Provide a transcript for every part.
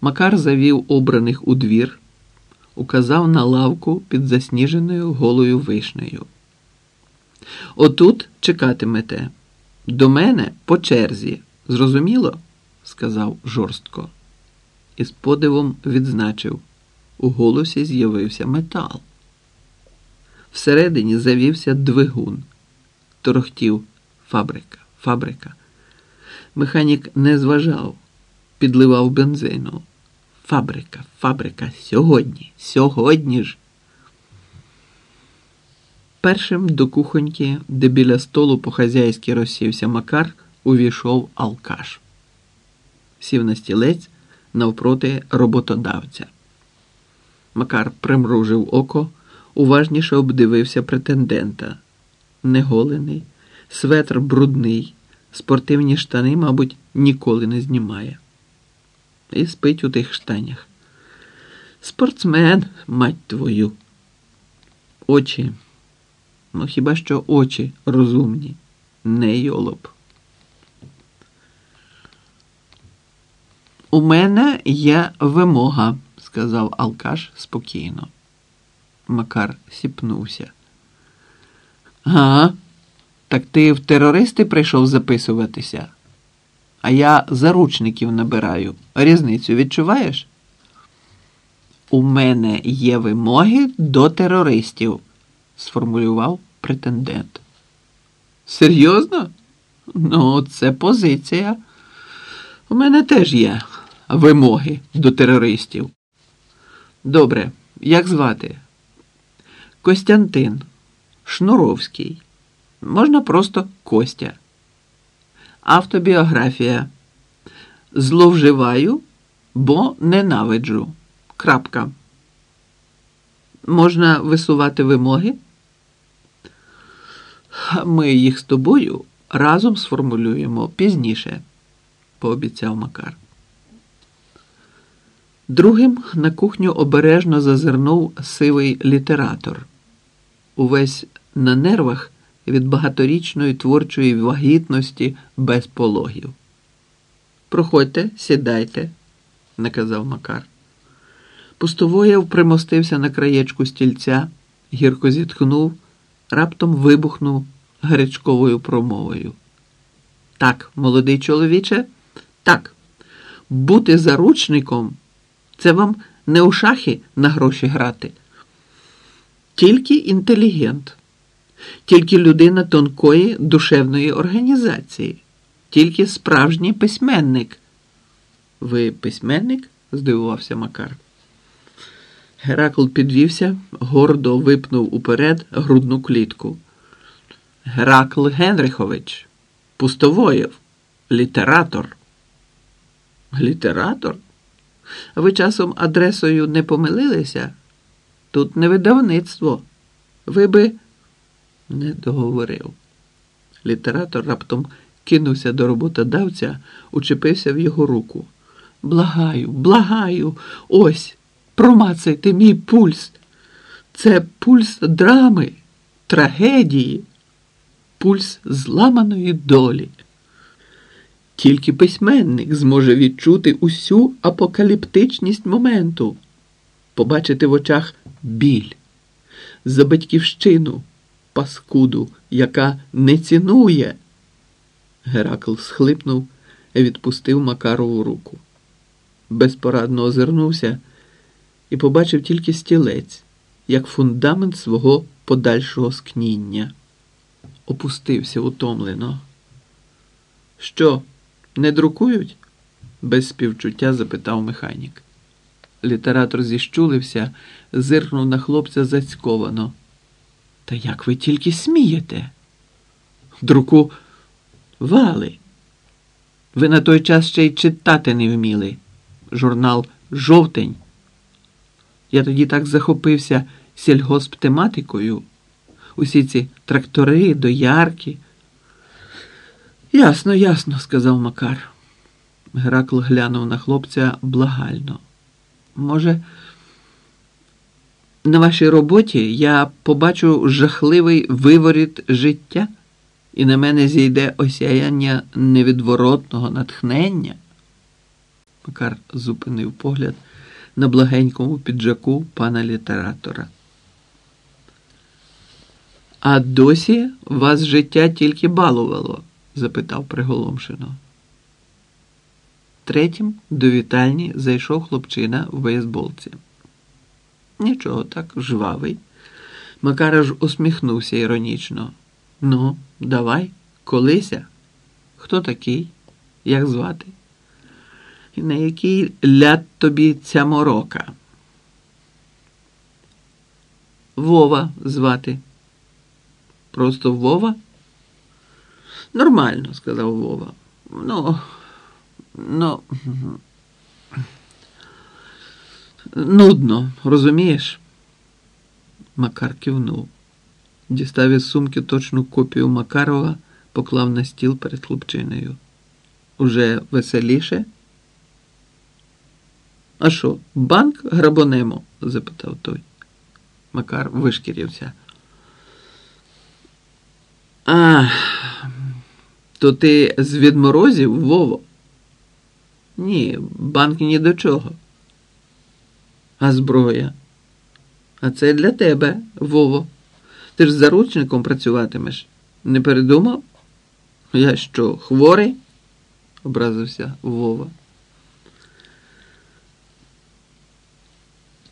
Макар завів обраних у двір, указав на лавку під засніженою голою вишнею. Отут чекатимете. До мене по черзі. Зрозуміло? сказав жорстко. І з подивом відзначив. У голосі з'явився метал. Всередині завівся двигун. Торохтів фабрика, фабрика. Механік не зважав, підливав бензину. Фабрика, фабрика, сьогодні, сьогодні ж. Першим до кухоньки, де біля столу по-хазяйськи розсівся Макар, увійшов алкаш. Сів на стілець навпроти роботодавця. Макар примружив око, уважніше обдивився претендента. Неголений, светр брудний, спортивні штани, мабуть, ніколи не знімає. І спить у тих штанях. Спортсмен, мать твою. Очі. Ну, хіба що очі розумні, не йолоп. У мене є вимога, сказав Алкаш спокійно. Макар сіпнувся. Га, так ти в терористи прийшов записуватися, а я заручників набираю. Різницю відчуваєш? У мене є вимоги до терористів, сформулював претендент. Серйозно? Ну, це позиція. У мене теж є вимоги до терористів. Добре, як звати? Костянтин Шнуровський. Можна просто Костя. Автобіографія. Зловживаю, бо ненавиджу. Крапка. Можна висувати вимоги? Ми їх з тобою разом сформулюємо пізніше, пообіцяв Макар. Другим на кухню обережно зазирнув сивий літератор. Увесь на нервах від багаторічної творчої вагітності без пологів. Проходьте, сідайте, наказав Макар. Пустовоєв примостився на краєчку стільця, гірко зітхнув, раптом вибухнув гарячковою промовою. Так, молодий чоловіче, так, бути заручником це вам не у шахи на гроші грати. Тільки інтелігент, тільки людина тонкої душевної організації, тільки справжній письменник. Ви письменник? здивувався Макар. Геракл підвівся, гордо випнув уперед грудну клітку. Геракл Генрихович, пустовоєв, літератор. Літератор? Ви часом адресою не помилилися? Тут не видавництво. Ви би не договорив. Літератор раптом кинувся до роботодавця, учепився в його руку. Благаю, благаю, ось, промацайте мій пульс. Це пульс драми, трагедії, пульс зламаної долі. Тільки письменник зможе відчути усю апокаліптичність моменту, побачити в очах біль, за батьківщину, паскуду, яка не цінує. Геракл схлипнув і відпустив Макарову руку. Безпорадно озирнувся і побачив тільки стілець, як фундамент свого подальшого скніння. Опустився утомлено. Що? Не друкують? без співчуття запитав механік. Літератор зіщулився, зиркнув на хлопця зацьковано. Та як ви тільки смієте? Друку вали. Ви на той час ще й читати не вміли. Журнал Жовтень. Я тоді так захопився сільгосптематикою. Усі ці трактори, доярки. Ясно, ясно, сказав Макар. Геракл глянув на хлопця благально. Може, на вашій роботі я побачу жахливий виворіт життя, і на мене зійде осяяння невідворотного натхнення. Макар зупинив погляд на благенькому піджаку пана літератора. А досі вас життя тільки балувало? запитав приголомшено. Третім до вітальні зайшов хлопчина в бейсболці. Нічого так, жвавий. Макар аж усміхнувся іронічно. Ну, давай, колися. Хто такий? Як звати? І на який ляд тобі ця морока? Вова звати. Просто Вова? Нормально, сказав Вова. Ну, ну. Нудно, розумієш? Макар кивнув. Дістав із сумки точну копію Макарова, поклав на стіл перед хлопчиною. Уже веселіше? А що, банк грабонемо? запитав той. Макар вишкірився. А, то ти з відморозів, Вово? Ні, банк ні до чого. А зброя? А це для тебе, Вово. Ти ж з заручником працюватимеш. Не передумав? Я що, хворий? образився Вова.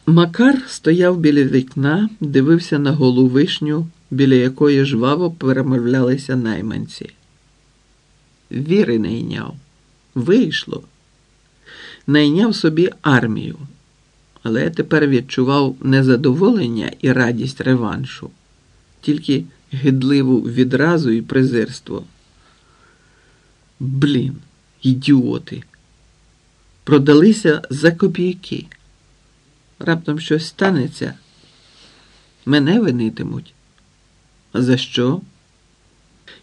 Макар стояв біля вікна, дивився на голу вишню, біля якої жваво перемовлялися найманці. Віри не йняв. Вийшло. Найняв собі армію, але тепер відчував незадоволення і радість реваншу, тільки гидливу відразу і презирство. Блін, ідіоти. Продалися за копійки. Раптом щось станеться. Мене винитимуть. А за що?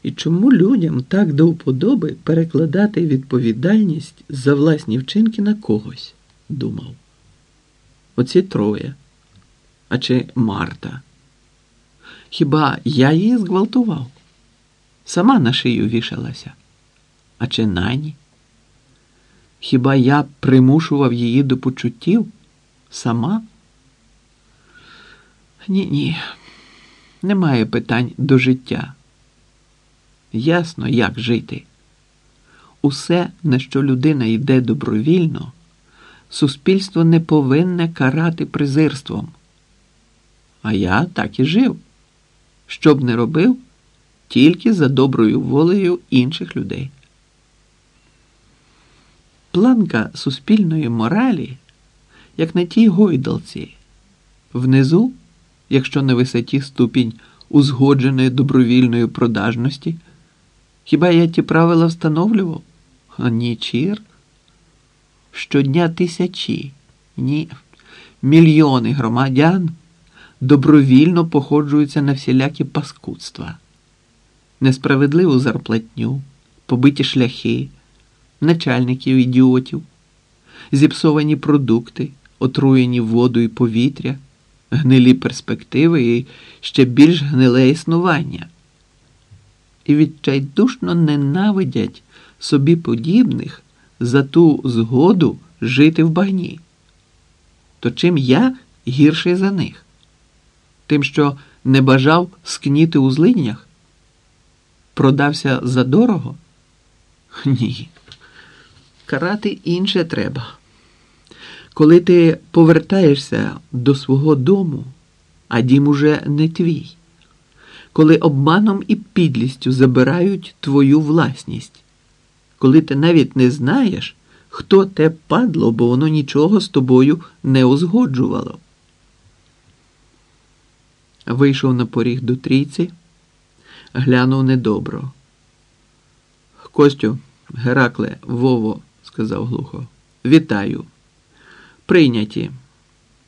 І чому людям так до вподоби перекладати відповідальність за власні вчинки на когось? думав. Оці троє. А чи Марта? Хіба я її зґвалтував? Сама на шию вішалася. А чи нані? Хіба я примушував її до почуттів? Сама? Ні, ні. Немає питань до життя. Ясно, як жити. Усе, на що людина йде добровільно, суспільство не повинне карати презирством. А я так і жив. Що б не робив, тільки за доброю волею інших людей. Планка суспільної моралі, як на тій гойдалці, внизу, якщо на висоті ступінь узгодженої добровільної продажності, хіба я ті правила встановлював? А. Щодня тисячі, ні, мільйони громадян добровільно походжуються на всілякі паскудства, несправедливу зарплатню, побиті шляхи, начальників ідіотів, зіпсовані продукти, отруєні воду і повітря, гнилі перспективи і ще більш гниле існування. І відчайдушно ненавидять собі подібних за ту згоду жити в багні. То чим я гірший за них? Тим, що не бажав скніти у злиднях? Продався задорого? Ні. Карати інше треба. Коли ти повертаєшся до свого дому, а дім уже не твій, коли обманом і підлістю забирають твою власність, коли ти навіть не знаєш, хто те падло, бо воно нічого з тобою не узгоджувало. Вийшов на поріг до трійці, глянув недобро. Костю, Геракле, Вово, сказав глухо, вітаю. Прийняті.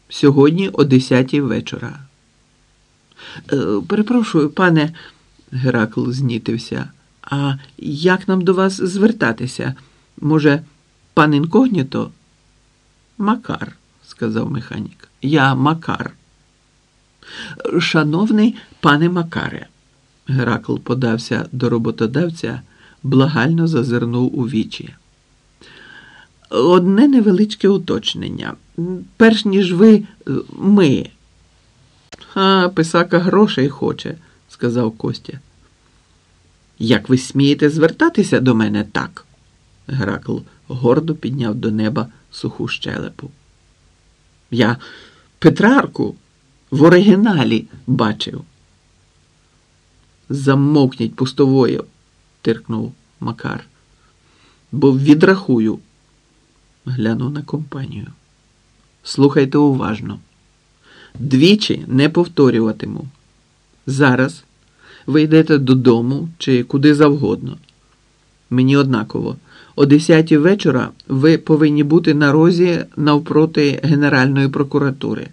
Сьогодні о десятій вечора. «Е, Перепрошую, пане, Геракл знітився. А як нам до вас звертатися? Може, пан інкогніто? Макар, сказав механік. Я Макар. Шановний пане Макаре, Геракл подався до роботодавця, благально зазирнув у вічі. Одне невеличке уточнення. Перш ніж ви ми. А, писака грошей хоче, сказав Костя. Як ви смієте звертатися до мене так? Геракл гордо підняв до неба суху щелепу. Я Петрарку в оригіналі бачив. Замовкніть пустовою, тиркнув Макар. Бо відрахую, глянув на компанію. Слухайте уважно. Двічі не повторюватиму. Зараз ви йдете додому чи куди завгодно. Мені однаково. О 10 вечора ви повинні бути на розі навпроти Генеральної прокуратури.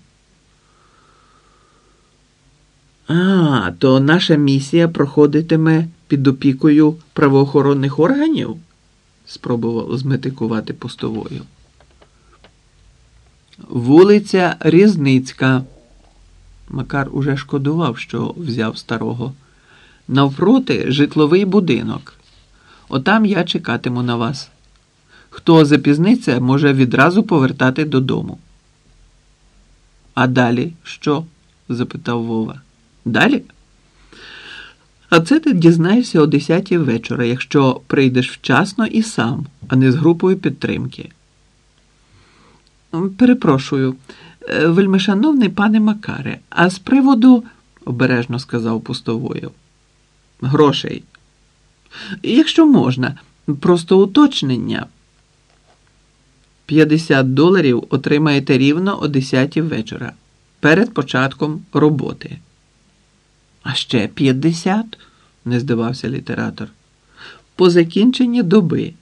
А, то наша місія проходитиме під опікою правоохоронних органів? спробував зметикувати постовою. Вулиця Різницька. Макар уже шкодував, що взяв старого. Навпроти житловий будинок. Отам я чекатиму на вас. Хто запізниться, може відразу повертати додому. А далі що? запитав Вова. Далі? А це ти дізнаєшся о 10 вечора, якщо прийдеш вчасно і сам, а не з групою підтримки. Перепрошую, е, вельмишановний пане Макаре, а з приводу, обережно сказав пустовою, грошей. Якщо можна, просто уточнення. 50 доларів отримаєте рівно о 10 вечора перед початком роботи. А ще 50? не здивався літератор. По закінченні доби.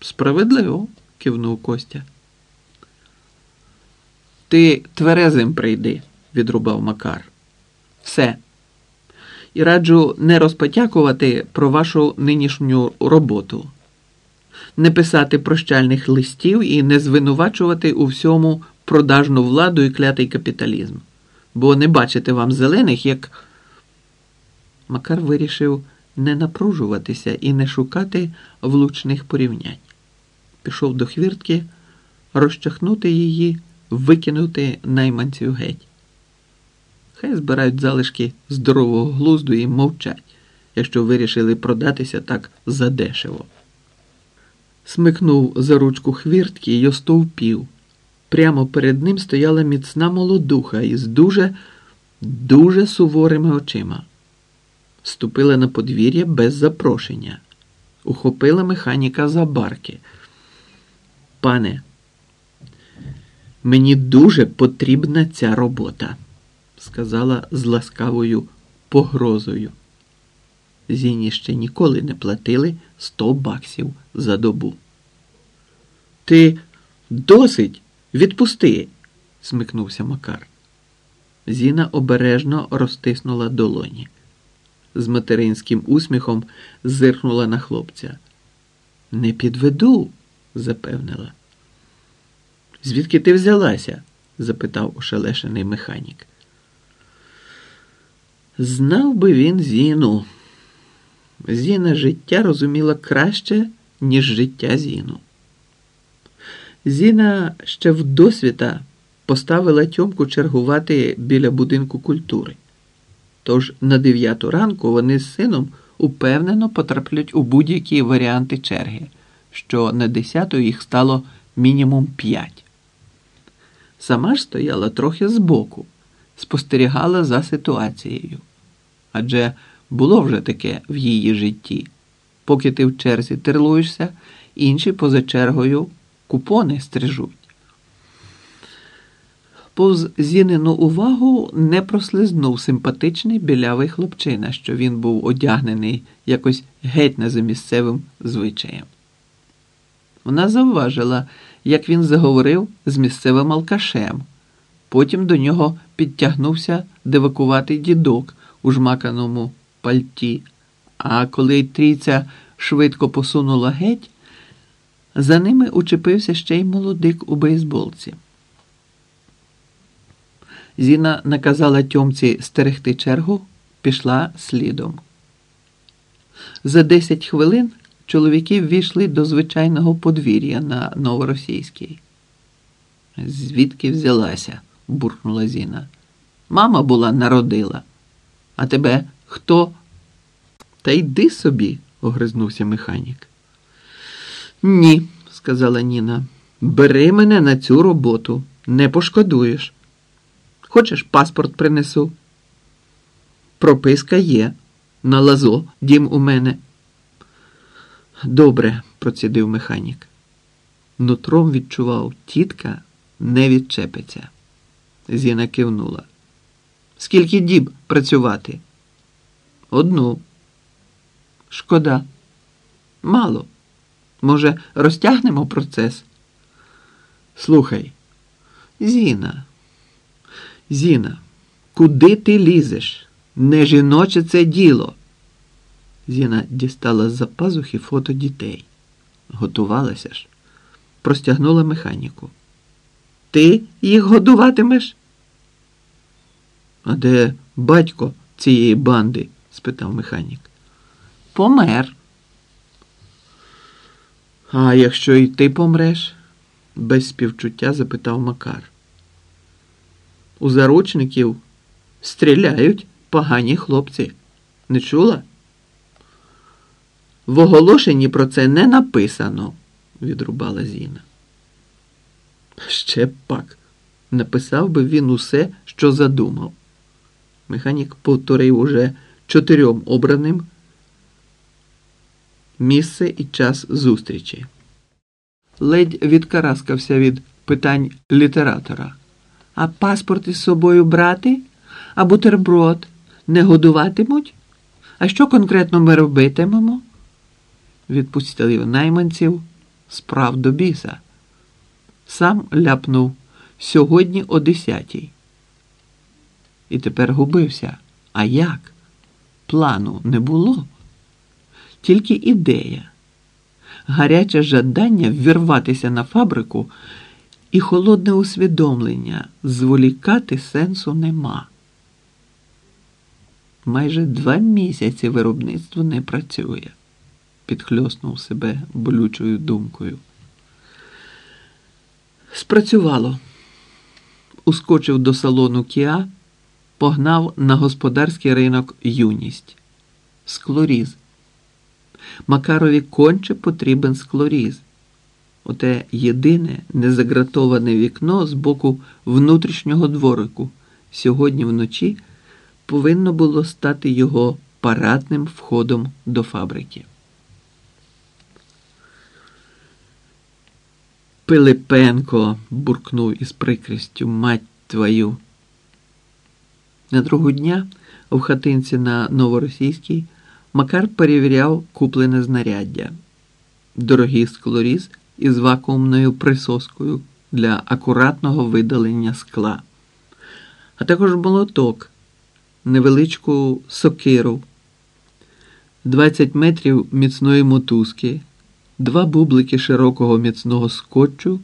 Справедливо, кивнув Костя. Ти тверезим прийди, відрубав Макар. Все. І раджу не розпотякувати про вашу нинішню роботу, не писати прощальних листів і не звинувачувати у всьому продажну владу і клятий капіталізм, бо не бачите вам зелених, як. Макар вирішив не напружуватися і не шукати влучних порівнянь. Пішов до хвіртки, розчахнути її викинути найманців геть. Хай збирають залишки здорового глузду і мовчать, якщо вирішили продатися так задешево. Смикнув за ручку хвіртки й остовпів. Прямо перед ним стояла міцна молодуха із дуже, дуже суворими очима. Ступила на подвір'я без запрошення, ухопила механіка за барки. Пане, Мені дуже потрібна ця робота, сказала з ласкавою погрозою. Зіні ще ніколи не платили сто баксів за добу. Ти досить відпусти, смикнувся Макар. Зіна обережно розтиснула долоні. З материнським усміхом зиркнула на хлопця. Не підведу, запевнила. Звідки ти взялася? запитав ошелешений механік. Знав би він Зіну. Зіна життя розуміла краще, ніж життя Зіну. Зіна ще в досвіта поставила Тьомку чергувати біля будинку культури. Тож на дев'яту ранку вони з сином упевнено потраплять у будь-які варіанти черги, що на десяту їх стало мінімум п'ять. Сама ж стояла трохи збоку, спостерігала за ситуацією. Адже було вже таке в її житті. Поки ти в черзі терлуєшся, інші поза чергою купони стрижуть. Повз зінену увагу не прослизнув симпатичний білявий хлопчина, що він був одягнений якось геть не за місцевим звичаєм. Вона завважила, як він заговорив з місцевим алкашем. Потім до нього підтягнувся девакуватий дідок у жмаканому пальті, а коли трійця швидко посунула геть, за ними учепився ще й молодик у бейсболці. Зіна наказала тьомці стерегти чергу, пішла слідом. За десять хвилин чоловіки ввійшли до звичайного подвір'я на новоросійській. Звідки взялася? Буркнула Зіна. Мама була народила. А тебе хто? Та йди собі, огризнувся механік. Ні, сказала Ніна. Бери мене на цю роботу, не пошкодуєш. Хочеш, паспорт принесу? Прописка є. На лазо, дім у мене. Добре, процідив механік. Нутром відчував, тітка не відчепиться. Зіна кивнула. Скільки діб працювати? Одну. Шкода. Мало. Може, розтягнемо процес? Слухай, Зіна, Зіна, куди ти лізеш? Не жіноче це діло. Зіна дістала з-за пазухи фото дітей. Готувалася ж, простягнула механіку. Ти їх годуватимеш? А де батько цієї банди? спитав механік. Помер. А якщо і ти помреш? без співчуття запитав Макар. У заручників стріляють погані хлопці. Не чула? В оголошенні про це не написано, відрубала Зіна. Ще пак, написав би він усе, що задумав. Механік повторив уже чотирьом обраним місце і час зустрічі. Ледь відкараскався від питань літератора. А паспорт із собою брати? А бутерброд не годуватимуть? А що конкретно ми робитимемо? Відпустив найманців справ до біса. Сам ляпнув сьогодні о десятій. І тепер губився. А як? Плану не було, тільки ідея, гаряче жадання ввірватися на фабрику і холодне усвідомлення зволікати сенсу нема. Майже два місяці виробництво не працює, підхльоснув себе болючою думкою. Спрацювало. Ускочив до салону Кіа, погнав на господарський ринок юність. Склоріз. Макарові конче потрібен склоріз. Оте єдине незагратоване вікно з боку внутрішнього дворику сьогодні вночі повинно було стати його парадним входом до фабрики. Пилипенко, буркнув із прикрістю, мать твою. На другого дня в хатинці на Новоросійській Макар перевіряв куплене знаряддя, дорогий склоріз із вакуумною присоскою для акуратного видалення скла, а також молоток, невеличку сокиру, 20 метрів міцної мотузки, два бублики широкого міцного скотчу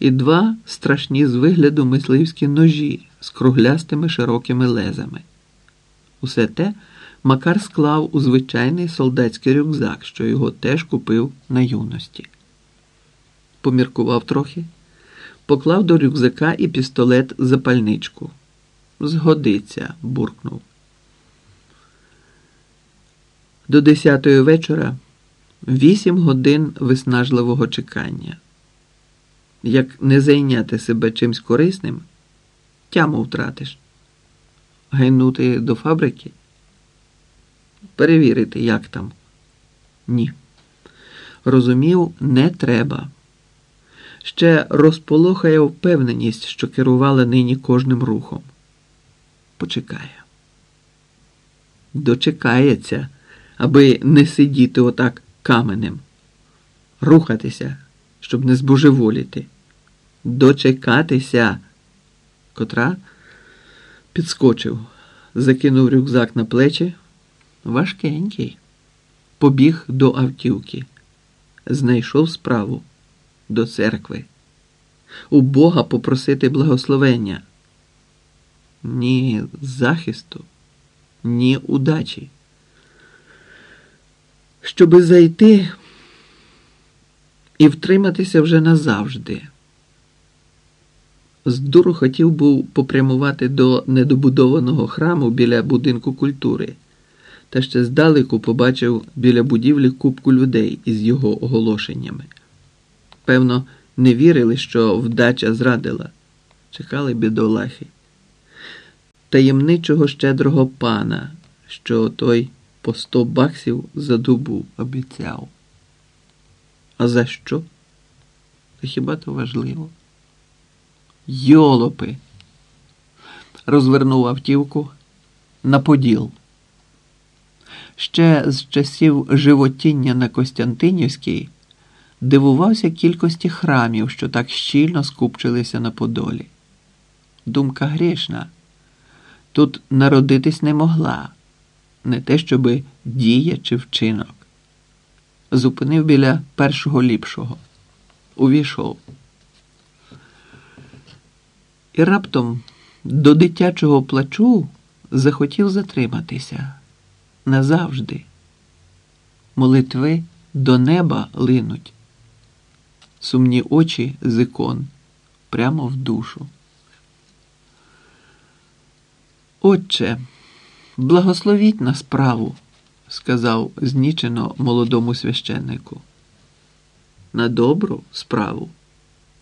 і два страшні з вигляду мисливські ножі з круглястими широкими лезами. Усе те Макар склав у звичайний солдатський рюкзак, що його теж купив на юності. Поміркував трохи, поклав до рюкзака і пістолет запальничку. Згодиться, буркнув. До десятої вечора вісім годин виснажливого чекання. Як не зайняти себе чимсь корисним, тяму втратиш. Гайнути до фабрики? Перевірити, як там. Ні. Розумів, не треба. Ще розполохає впевненість, що керувала нині кожним рухом. Почекає. Дочекається, аби не сидіти отак каменем, рухатися, щоб не збожеволіти, дочекатися, котра підскочив, закинув рюкзак на плечі. Важкенький. Побіг до автівки, знайшов справу до церкви. У Бога попросити благословення. Ні захисту, ні удачі. Щоби зайти, і втриматися вже назавжди. З дуру хотів був попрямувати до недобудованого храму біля будинку культури, та ще здалеку побачив біля будівлі купку людей із його оголошеннями. Певно, не вірили, що вдача зрадила, чекали бідолахи. Таємничого щедрого пана, що той по сто баксів за добу обіцяв. А за що? Та хіба то важливо? Йолопи. Розвернув автівку на поділ. Ще з часів животіння на Костянтинівській дивувався кількості храмів, що так щільно скупчилися на Подолі. Думка грішна. Тут народитись не могла, не те, щоби дія чи вчинок. Зупинив біля першого ліпшого, увійшов. І раптом до дитячого плачу захотів затриматися назавжди. Молитви до неба линуть, сумні очі з ікон прямо в душу. Отче, благословіть на справу, сказав знічено молодому священнику. На добру справу?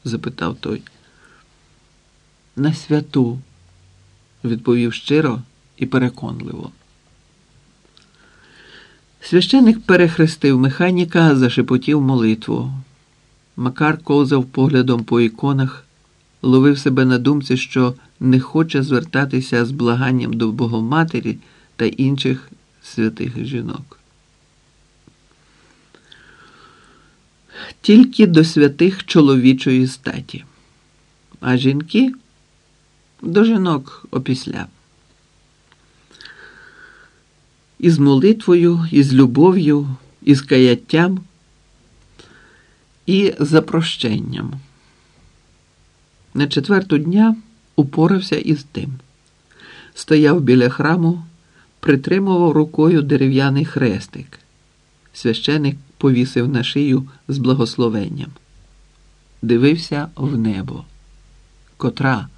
запитав той. На святу, відповів щиро і переконливо. Священик перехрестив механіка, зашепотів молитву. Макар ковзав поглядом по іконах, ловив себе на думці, що не хоче звертатися з благанням до Богоматері та інших святих жінок. Тільки до святих чоловічої статі, а жінки до жінок опісля. Із молитвою, із любов'ю, із каяттям і запрощенням. На четверту дня упорався із тим. Стояв біля храму, притримував рукою дерев'яний хрестик. Священик повісив на шию з благословенням. Дивився в небо. Котра.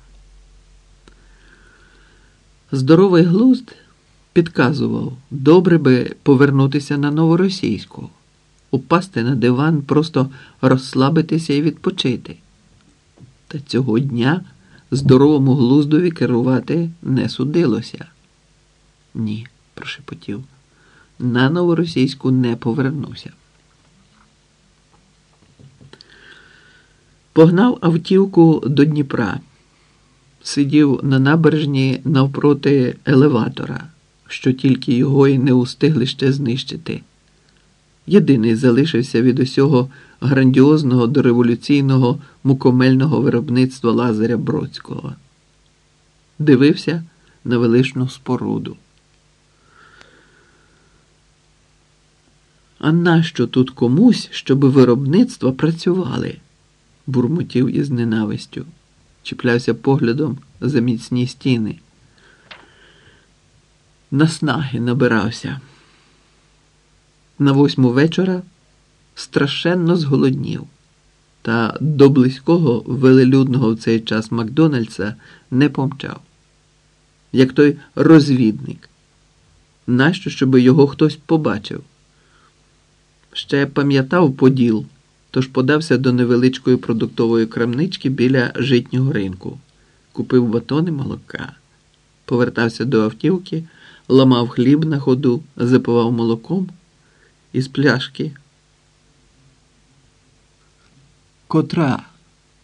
Здоровий глузд підказував, добре би повернутися на новоросійську, упасти на диван, просто розслабитися і відпочити. Та цього дня здоровому глуздові керувати не судилося. Ні, прошепотів, на новоросійську не повернуся. Погнав автівку до Дніпра, сидів на набережні навпроти елеватора, що тільки його й не устигли ще знищити. Єдиний залишився від усього грандіозного дореволюційного мукомельного виробництва Лазаря Бродського. Дивився на величну споруду. А нащо тут комусь, щоб виробництва працювали? бурмотів із ненавистю, чіплявся поглядом за міцні стіни. Наснаги набирався. На восьму вечора страшенно зголоднів, та до близького велелюдного в цей час Макдональдса не помчав, як той розвідник. Нащо, щоб його хтось побачив? Ще пам'ятав поділ, тож подався до невеличкої продуктової крамнички біля житнього ринку, купив батони молока, повертався до автівки, ламав хліб на ходу, запивав молоком із пляшки. Котра,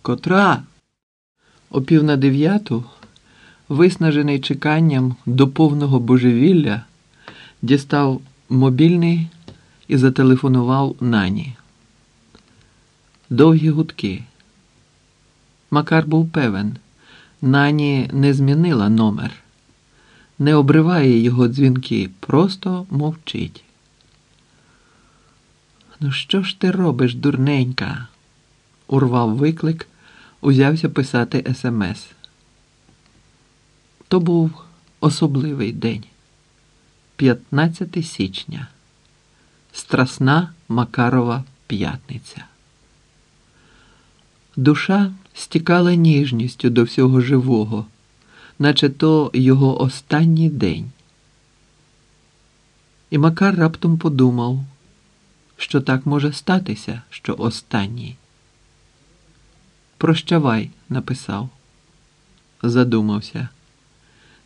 котра, о пів на дев'яту, виснажений чеканням до повного божевілля, дістав мобільний і зателефонував нані. Довгі гудки. Макар був певен, нані не змінила номер, не обриває його дзвінки, просто мовчить. Ну, що ж ти робиш, дурненька? Урвав виклик, узявся писати смс. То був особливий день, 15 січня, Страсна Макарова п'ятниця. Душа стікала ніжністю до всього живого, наче то його останній день. І Макар раптом подумав, що так може статися, що останній. Прощавай, написав, задумався.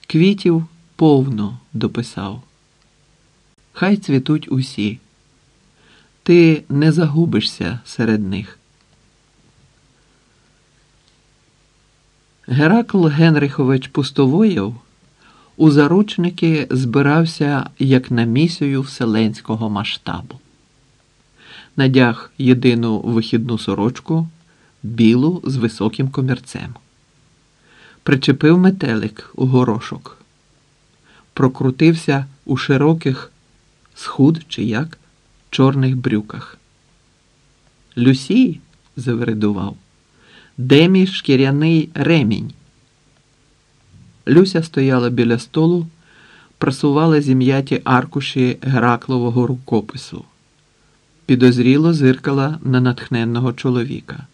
Квітів повно дописав. Хай цвітуть усі. Ти не загубишся серед них. Геракл Генрихович Пустовоєв у заручники збирався як на місію вселенського масштабу. Надяг єдину вихідну сорочку, білу з високим комірцем. Причепив метелик у горошок, прокрутився у широких схуд чи як чорних брюках. Люсі завередував. Де мій шкіряний ремінь? Люся стояла біля столу, просувала зім'яті аркуші Гераклового рукопису, підозріло зиркала на натхненного чоловіка.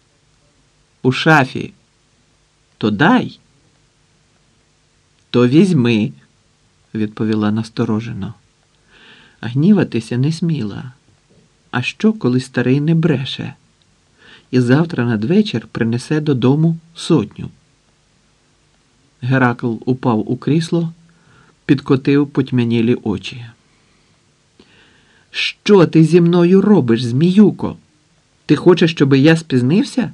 У шафі. То дай. То візьми, відповіла насторожено. Гніватися не сміла. А що, коли старий не бреше? і завтра надвечір принесе додому сотню. Геракл упав у крісло, підкотив потьмянілі очі. Що ти зі мною робиш, Зміюко? Ти хочеш, щоб я спізнився?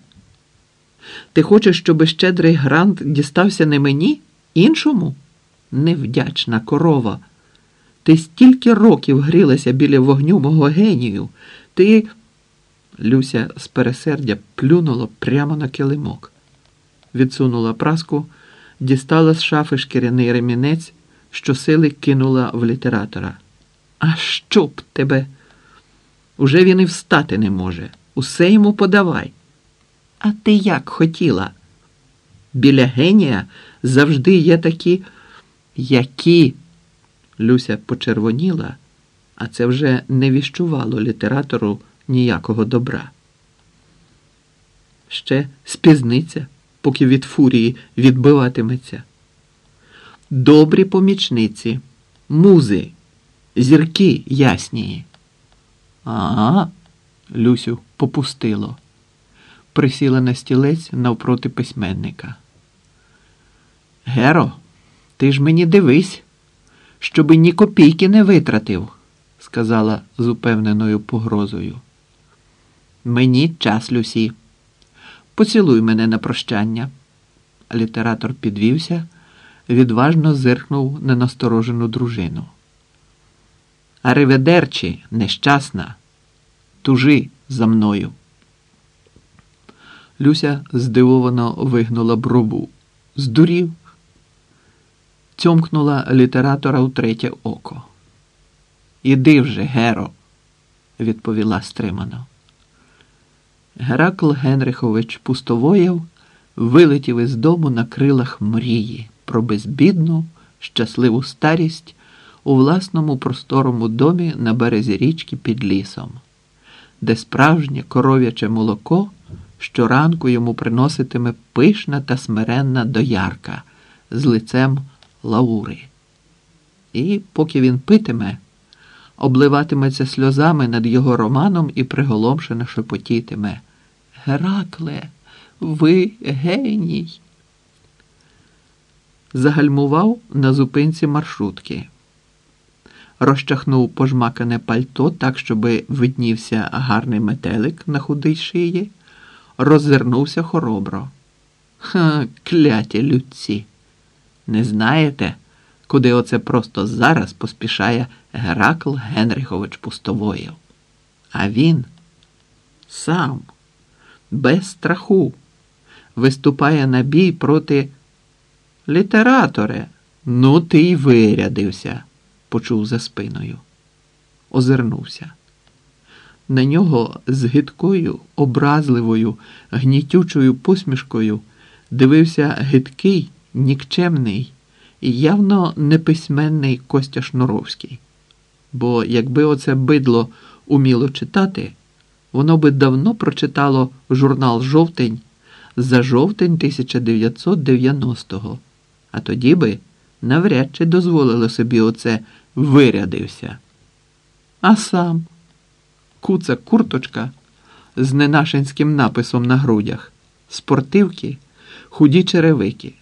Ти хочеш, щоб щедрий грант дістався не мені, іншому? Невдячна корова. Ти стільки років грілася біля вогню мого генію. Ти. Люся з пересердя плюнула прямо на килимок, відсунула праску, дістала з шафи шкіряний ремінець, щосили кинула в літератора. А щоб тебе? Уже він і встати не може. Усе йому подавай. А ти як хотіла? Біля генія завжди є такі, які. Люся почервоніла, а це вже не віщувало літератору ніякого добра. Ще спізниться, поки від фурії відбиватиметься. Добрі помічниці, музи, зірки яснії. Ага, Люсю попустило. Присіла на стілець навпроти письменника. Геро, ти ж мені дивись, щоби ні копійки не витратив, сказала з упевненою погрозою. Мені час, Люсі. Поцілуй мене на прощання. Літератор підвівся, відважно зиркнув на насторожену дружину. Ариведерчі, нещасна, тужи за мною. Люся здивовано вигнула брову. Здурів. Цьомкнула літератора у третє око. Іди вже, Геро, відповіла стримано. Геракл Генрихович Пустовоєв вилетів із дому на крилах мрії про безбідну, щасливу старість у власному просторому домі на березі річки під лісом, де справжнє коров'яче молоко щоранку йому приноситиме пишна та смиренна доярка з лицем Лаури. І поки він питиме, обливатиметься сльозами над його романом і приголомшено шепотітиме. Геракле, ви геній. Загальмував на зупинці маршрутки. Розчахнув пожмакане пальто так, щоби виднівся гарний метелик на худій шиї, роззирнувся хоробро. Ха, кляті людці. Не знаєте, куди оце просто зараз поспішає Геракл Генрихович Пустовоєв? А він сам без страху, виступає на бій проти літераторе. Ну, ти й вирядився, почув за спиною. Озирнувся. На нього з гидкою, образливою, гнітючою посмішкою дивився гидкий, нікчемний і явно неписьменний Костя Шнуровський. Бо якби оце бидло уміло читати, воно би давно прочитало журнал Жовтень за жовтень 1990-го, а тоді би навряд чи дозволили собі оце вирядився. А сам куца курточка з ненашинським написом на грудях, спортивки, худі черевики.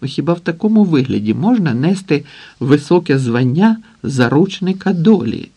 Ну, Хіба в такому вигляді можна нести високе звання заручника долі?